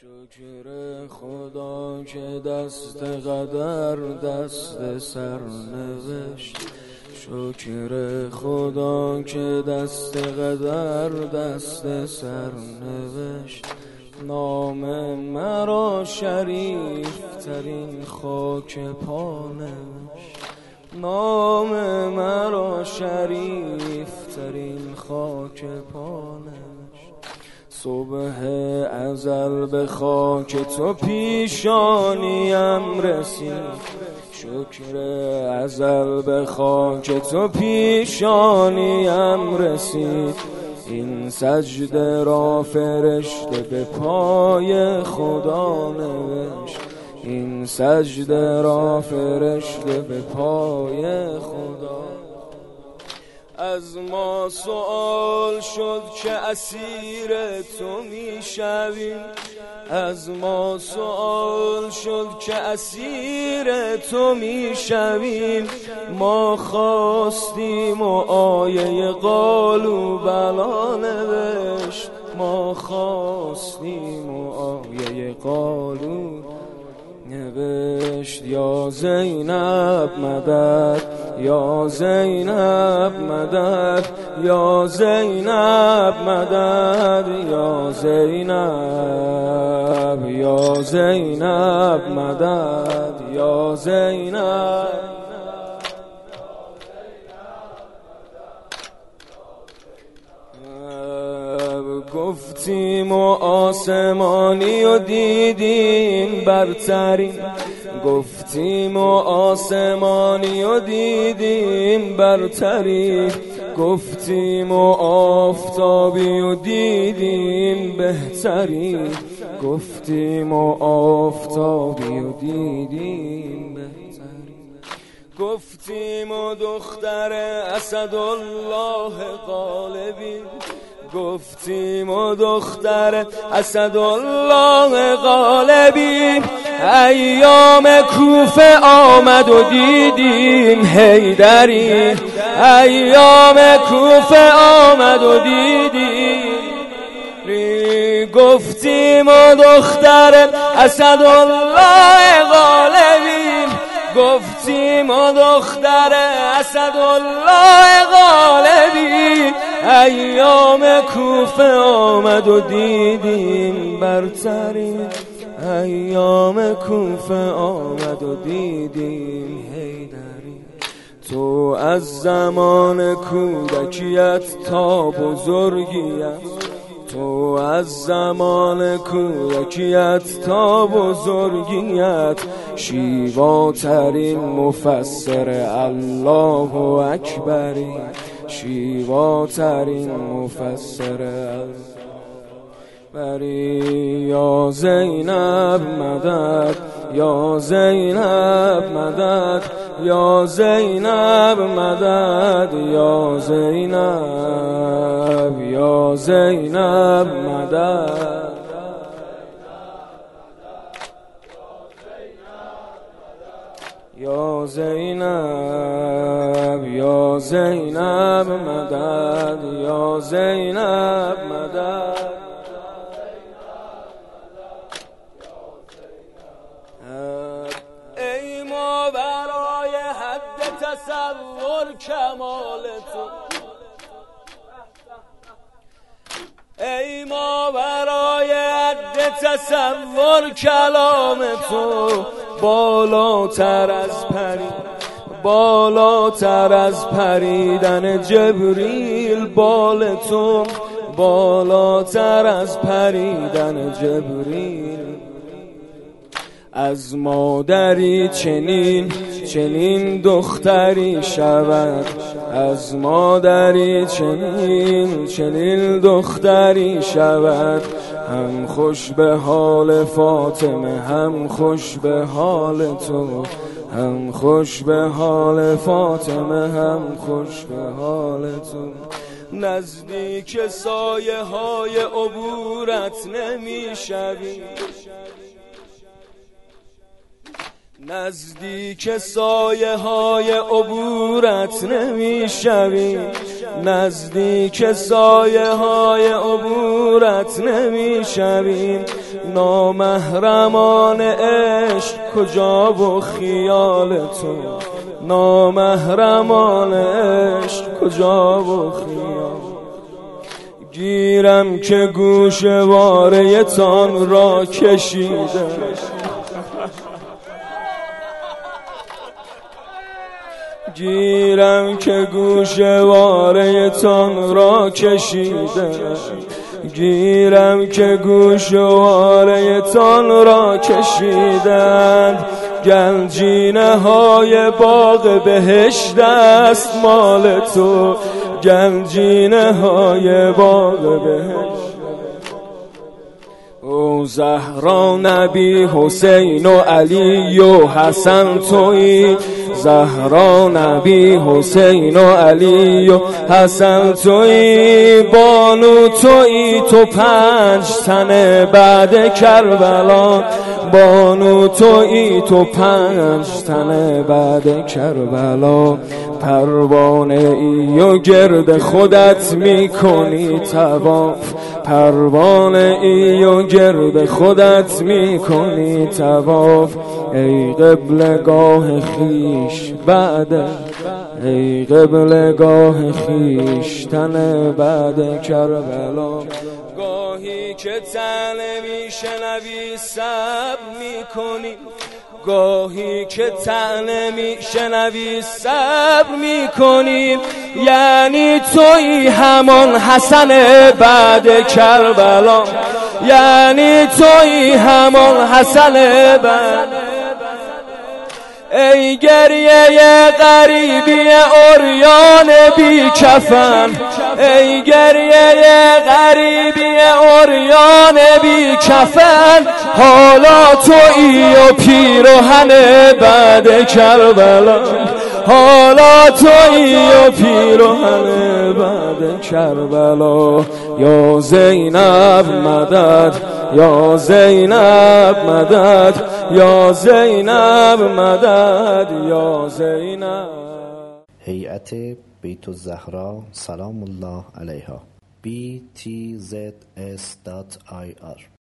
شکر خدا که دست قدر دست سرنوشت شکر خدا که دست قدر دست سرنوشت نام مرا شریف ترین خاک پا نام مرا شریف ترین خاک پا صبح ازل به خاک تو پیشانیم رسید. شکر ازل به خاک تو پیشانیم رسید. این سجده را فرشته به پای خدا نوشت. این سجده را فرشته به پای خدا از ما سوال شد که اسیر تو می‌شویم از ما سوال شد که اسیر تو می‌شویم ما خواستیم و آیه قالو بلا نوشت. ما خواستیم و آیه قالو نوشت. یا زینب مدد یا زینب مدد یا زینب مدد یا زینب یا زینب مدد یا زینب. گفتیم و آسمانی و دیدیم برترین گفتیم و آسمانی و دیدیم برتری. گفتیم و آفتابی و دیدیم بهتری. گفتیم و آفتابی و دیدیم بهتری. گفتیم و دختر اسدالله غالبی. گفتیم و دختر اسدالله غالبی. ایام کوفه آمد و دیدیم هیدری ایام کوفه آمد و دیدیم. گفتیم و دختر اسدالله غالبی گفتیم و دختر اسدالله غالبی ایام کوفه آمد و دیدیم برترین ایام کوفه آمد و دیدیم هیدری تو از زمان کودکیت تا بزرگیت تو از زمان کودکیت تا بزرگیت شیواترین مفسر الله اکبری. شیواترین مفسر الله. بری. یا زینب مدد یا زینب مدد یا زینب مدد یا زینب یا زینب مدد. یا زینب یا زینب مدد یا زینب کمال تو. ای ما برای حد تصور کلام تو بالاتر از پری بالاتر از پریدن جبریل بال تو بالاتر از پریدن جبریل. از مادری چنین چنین دختری شود از مادری چنین چنین دختری شود. هم خوش به حال فاطمه هم خوش به حال تو. هم خوش به حال فاطمه هم خوش به حال تو. نزدیک سایه های عبورت نمی شوی نزدیک سایه های عبورت نمی‌شوی. نزدیک سایه های عبورت نمی‌شویم نامهرمان عشق کجا و خیال تو؟ نامهرمان عشق کجا و خیال؟ گیرم که گوشواره تان را کشیده گیرم که گوشواره تان را کشیده. گیرم که گوشواره تان را کشیدند گنجینه های باغ بهشت است مال تو. گنجینه های باغ بهشت. او زهرا نبی حسین و علی و حسن توی. زهرا نبی حسین و علی و حسن توی. بانو توی تو پنج تن بعد کربلا. بانو توی تو پنج تن بعد کربلا. پروانه ای و گرد خودت می‌کنی تواف پروانه ای و گرد خودت می‌کنی تواف ای قبلگاه خیش بعد ای قبلگاه خیش تن بعد. کربلا گاهی که تنه میشنوی سب می‌کنی. گاهی که تنه میشنوی صبر می‌کنی. یعنی توی همان حسن بعد کربلا. یعنی توی همان حسن بعد. ای گریه غریبی اوریان بی کفن ای گریه غریبی اوریان بی کفن حالا تویی و پیروهن بعد کربلا. حالا تویی و پیروهن بعد کربلا. یا زینب مدد یا زینب مدد یا زینب مدد یا زینب. هیئت بیت الزهرا سلام الله علیها. Btzs.ir